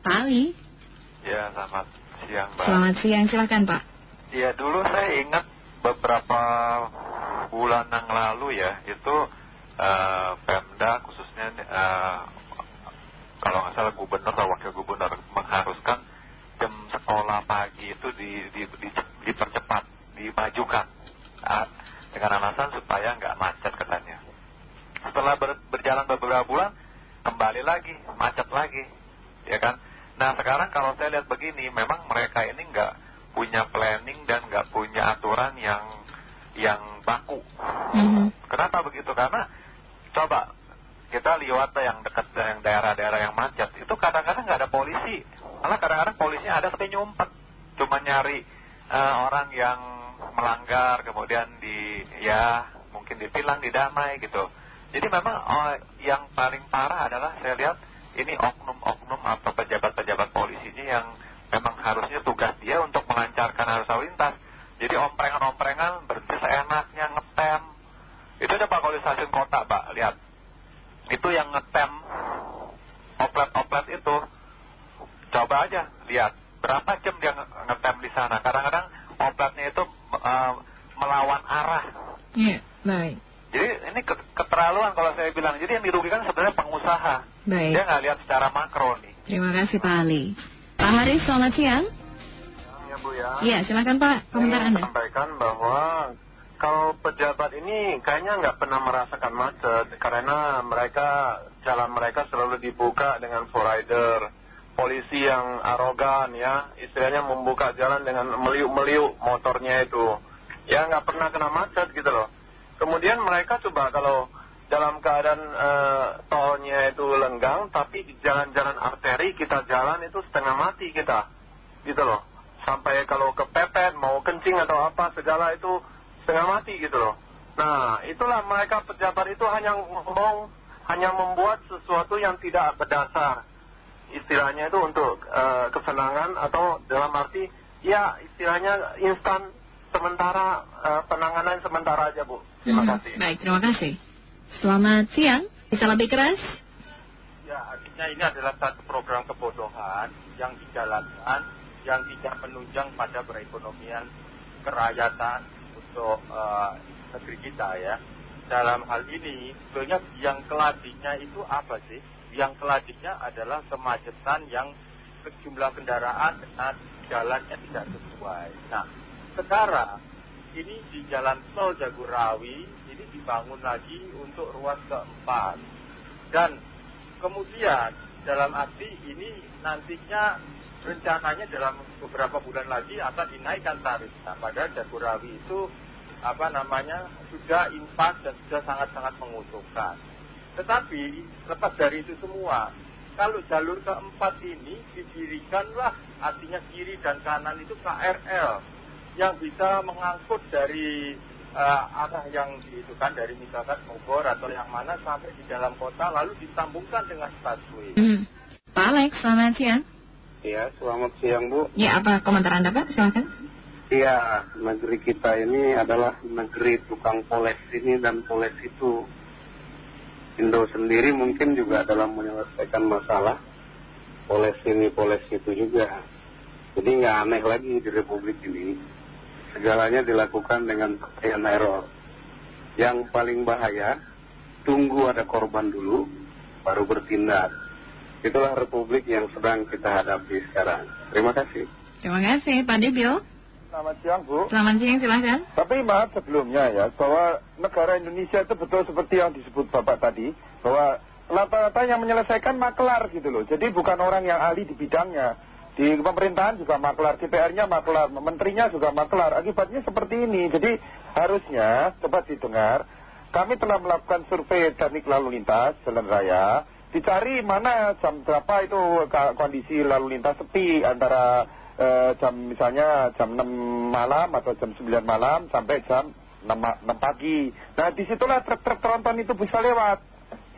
Pak Ali. Ya, selamat siang, Mbak. Selamat siang, silahkan Pak. Ya, dulu saya ingat beberapa bulan yang lalu ya, itu uh, Pemda khususnya uh, kalau nggak salah gubernur atau wakil gubernur mengharuskan jam sekolah pagi itu di, di, di, dipercepat, dimajukan uh, dengan alasan supaya nggak macet katanya. Setelah ber, berjalan beberapa bulan, kembali lagi, macet lagi, ya kan? Nah sekarang kalau saya lihat begini, memang mereka ini nggak punya planning dan nggak punya aturan yang yang baku. -hmm. Kenapa begitu? Karena coba kita lihat yang dekat yang daerah-daerah yang macet itu kadang-kadang nggak ada polisi, malah kadang-kadang polisinya ada tapi nyumpet, cuma nyari uh, orang yang melanggar kemudian di ya mungkin ditilang didamai gitu. Jadi memang oh, yang paling parah adalah saya lihat ini oknum-oknum atau pejabat-pejabat polisinya yang memang harusnya tugas dia untuk melancarkan arus lalu lintas. Jadi omprengan-omprengan berhenti seenaknya ngetem. Itu coba kalau di stasiun kota, Pak, lihat. Itu yang ngetem oplet-oplet itu. Coba aja lihat berapa jam dia ngetem di sana. Kadang-kadang opletnya itu uh, melawan arah. Iya, baik. Jadi ini keterlaluan kalau saya bilang. Jadi yang dirugikan sebenarnya pengusaha. Baik. Dia nggak lihat secara makro nih. Terima kasih Pak Ali. Pak Haris, selamat siang. Ya Bu ya. Iya, silakan Pak. Komentar Anda. sampaikan bahwa kalau pejabat ini kayaknya nggak pernah merasakan macet karena mereka jalan mereka selalu dibuka dengan rider polisi yang arogan ya istilahnya membuka jalan dengan meliuk-meliuk motornya itu ya nggak pernah kena macet gitu loh kemudian mereka coba kalau dalam keadaan uh, tolnya itu lenggang tapi di jalan-jalan arteri kita jalan itu setengah mati kita. Gitu loh. Sampai kalau kepepet mau kencing atau apa segala itu setengah mati gitu loh. Nah itulah mereka pejabat itu hanya ngomong hanya membuat sesuatu yang tidak berdasar. Istilahnya itu untuk uh, kesenangan atau dalam arti ya istilahnya instan sementara uh, penanganan sementara aja Bu. Terima -hmm. kasih. Baik terima kasih Selamat siang, bisa lebih keras? Ya, artinya ini adalah satu program kebodohan yang dijalankan yang tidak menunjang pada perekonomian kerakyatan untuk uh, negeri kita ya. Dalam hal ini, sebetulnya yang keladinya itu apa sih? Yang keladinya adalah kemacetan yang jumlah kendaraan dan jalannya tidak sesuai. Nah, sekarang ini di jalan tol Jagorawi dibangun lagi untuk ruas keempat. Dan kemudian dalam arti ini nantinya rencananya dalam beberapa bulan lagi akan dinaikkan tarifnya. Padahal Jagorawi itu apa namanya sudah impas dan sudah sangat-sangat menguntungkan. Tetapi lepas dari itu semua, kalau jalur keempat ini didirikanlah artinya kiri dan kanan itu KRL yang bisa mengangkut dari uh, arah yang diitukan dari misalkan Bogor atau yang mana sampai di dalam kota lalu disambungkan dengan stasiun. Hmm. Pak Alex, selamat siang. Iya, selamat siang Bu. Ya, apa komentar Anda Pak? Silakan. Iya, negeri kita ini adalah negeri tukang poles ini dan poles itu. Indo sendiri mungkin juga dalam menyelesaikan masalah poles ini, poles itu juga. Jadi nggak aneh lagi di Republik ini segalanya dilakukan dengan trial error. Yang paling bahaya, tunggu ada korban dulu, baru bertindak. Itulah republik yang sedang kita hadapi sekarang. Terima kasih. Terima kasih, Pak Debil. Selamat siang, Bu. Selamat siang, silahkan. Tapi maaf sebelumnya ya, bahwa negara Indonesia itu betul seperti yang disebut Bapak tadi, bahwa rata-rata yang menyelesaikan maklar gitu loh. Jadi bukan orang yang ahli di bidangnya. Di pemerintahan juga maklar, DPR-nya maklar, menterinya juga maklar. Akibatnya seperti ini. Jadi harusnya, coba didengar, kami telah melakukan survei teknik lalu lintas jalan raya. Dicari mana jam berapa itu kondisi lalu lintas sepi antara eh, jam misalnya jam 6 malam atau jam 9 malam sampai jam 6, 6 pagi. Nah di situlah truk-truk tronton itu bisa lewat.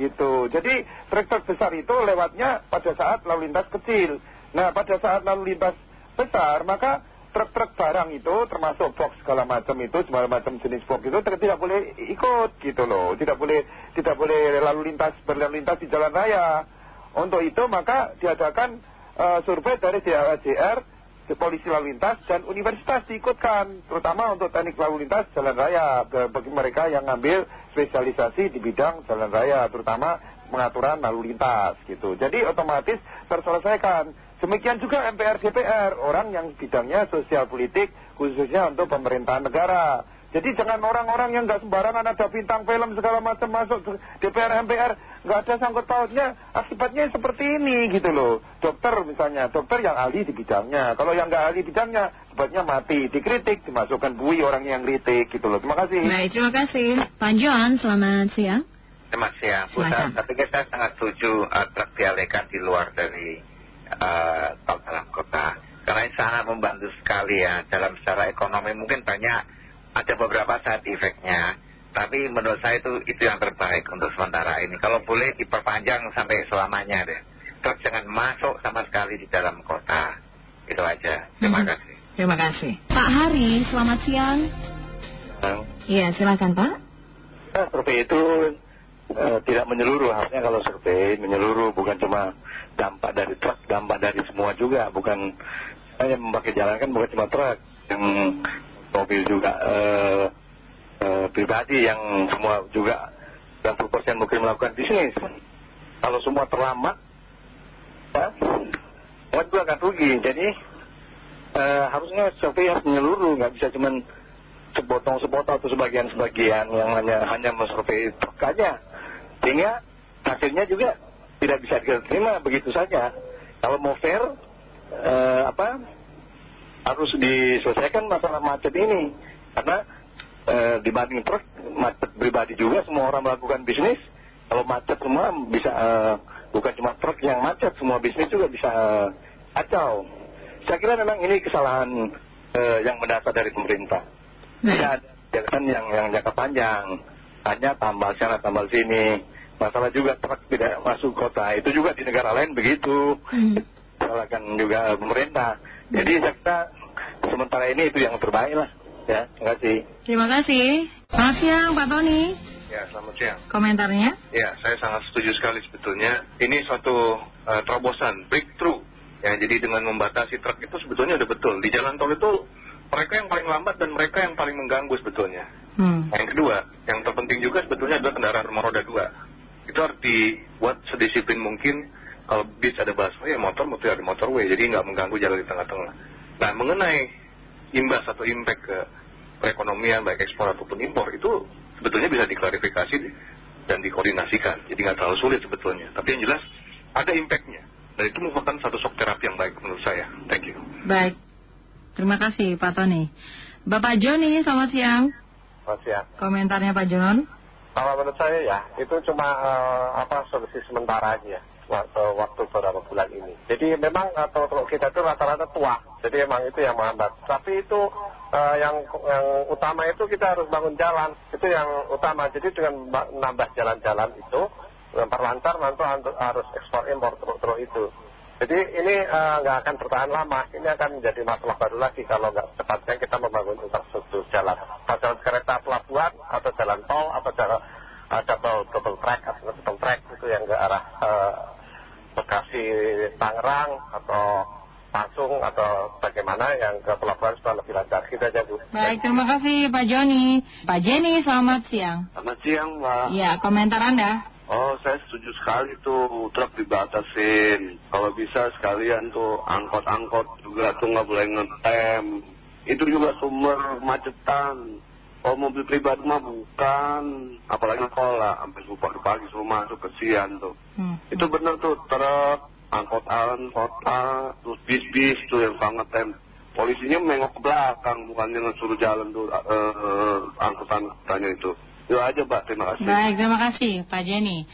Gitu. Jadi truk-truk besar itu lewatnya pada saat lalu lintas kecil. Nah pada saat lalu lintas besar maka truk-truk barang itu termasuk box segala macam itu segala macam jenis box itu tidak boleh ikut gitu loh. Tidak boleh tidak boleh lalu lintas berlalu lintas di jalan raya. Untuk itu maka diadakan eh, survei dari DLJR, polisi lalu lintas dan universitas diikutkan terutama untuk teknik lalu lintas jalan raya bagi mereka yang ngambil spesialisasi di bidang jalan raya terutama pengaturan lalu lintas gitu. Jadi otomatis terselesaikan demikian juga MPR DPR orang yang bidangnya sosial politik khususnya untuk pemerintahan negara. Jadi jangan orang-orang yang nggak sembarangan ada bintang film segala macam masuk DPR MPR nggak ada sangkut pautnya akibatnya seperti ini gitu loh. Dokter misalnya dokter yang ahli di bidangnya. Kalau yang nggak ahli bidangnya sebabnya mati. Dikritik dimasukkan bui orang yang kritik gitu loh. Terima kasih. Baik terima kasih. Pak John selamat siang. Selamat siang. Pusat tapi kita sangat setuju truk dialihkan di luar dari uh, tol dalam kota. Karena ini sangat membantu sekali ya dalam secara ekonomi. Mungkin banyak ada beberapa side effectnya. Tapi menurut saya itu itu yang terbaik untuk sementara ini. Kalau boleh diperpanjang sampai selamanya deh. Truk jangan masuk sama sekali di dalam kota. Itu aja. Terima hmm. kasih. Terima kasih. Pak Hari selamat siang. Iya silakan Pak. Nah, survei itu tidak menyeluruh harusnya kalau survei menyeluruh bukan cuma dampak dari truk dampak dari semua juga bukan hanya memakai jalan kan bukan cuma truk yang mobil juga uh, uh, pribadi yang semua juga 90% mungkin melakukan bisnis. Kalau semua terlambat, ya, semua juga akan rugi. Jadi harusnya survei harus menyeluruh, nggak bisa cuma sepotong-sepotong atau sebagian-sebagian yang hanya hanya mensurvei truk aja. Sehingga hasilnya juga tidak bisa diterima begitu saja. Kalau mau fair, uh, apa harus diselesaikan masalah macet ini. Karena e, dibanding truk macet pribadi juga semua orang melakukan bisnis. Kalau macet semua bisa e, bukan cuma truk yang macet semua bisnis juga bisa kacau. Saya kira memang ini kesalahan yang mendasar dari pemerintah. Tidak ada kebijakan yang, yang jangka panjang hanya tambal sana tambal sini masalah juga truk tidak masuk kota itu juga di negara lain begitu hmm. salahkan juga pemerintah jadi saya kira sementara ini itu yang terbaik lah. Ya, terima kasih. Terima kasih. Selamat siang Pak Tony. Ya, selamat siang. Komentarnya? Ya, saya sangat setuju sekali sebetulnya. Ini suatu uh, terobosan, breakthrough. Ya, jadi dengan membatasi truk itu sebetulnya udah betul. Di jalan tol itu mereka yang paling lambat dan mereka yang paling mengganggu sebetulnya. Hmm. Yang kedua, yang terpenting juga sebetulnya adalah kendaraan nomor roda dua. Itu harus dibuat sedisiplin mungkin kalau bis ada busway, ya motor mesti ada motorway, jadi nggak mengganggu jalan di tengah-tengah. Nah, mengenai imbas atau impact ke perekonomian, baik ekspor ataupun impor, itu sebetulnya bisa diklarifikasi dan dikoordinasikan. Jadi nggak terlalu sulit sebetulnya. Tapi yang jelas, ada impactnya. Dan itu merupakan satu shock terapi yang baik menurut saya. Thank you. Baik. Terima kasih Pak Tony. Bapak Joni, selamat siang. Selamat siang. Komentarnya Pak John? Kalau menurut saya ya, itu cuma uh, apa solusi sementara aja waktu, waktu beberapa bulan ini. Jadi memang atau kalau kita itu rata-rata tua, jadi memang itu yang menghambat. Tapi itu uh, yang yang utama itu kita harus bangun jalan, itu yang utama. Jadi dengan menambah jalan-jalan itu, memperlancar nanti harus ekspor impor truk-truk itu. Jadi ini nggak uh, akan bertahan lama, ini akan menjadi masalah baru lagi kalau nggak cepatnya kita membangun infrastruktur jalan. Jalan kereta pelabuhan atau jalan tol atau jalan uh, double, double track atau double track itu yang ke arah uh, Bekasi Tangerang atau langsung atau bagaimana yang ke pelabuhan supaya lebih lancar. Kita aja Bu. Baik, terima kasih Pak Joni. Pak Jenny, selamat siang. Selamat siang Pak. Ya, komentar Anda. Oh, saya setuju sekali tuh truk dibatasin. Kalau bisa sekalian tuh angkot-angkot juga tuh nggak boleh ngetem. Itu juga sumber macetan. Oh mobil pribadi mah bukan, apalagi sekolah, sampai subuh pagi suruh masuk kesian tuh. Hmm. Itu bener tuh, truk, angkot alan, kota, terus bis-bis tuh yang sangat tem. Polisinya mengok ke belakang, bukannya suruh jalan tuh uh, angkutan tanya itu. Itu aja Pak, terima kasih. Baik, terima kasih Pak Jenny.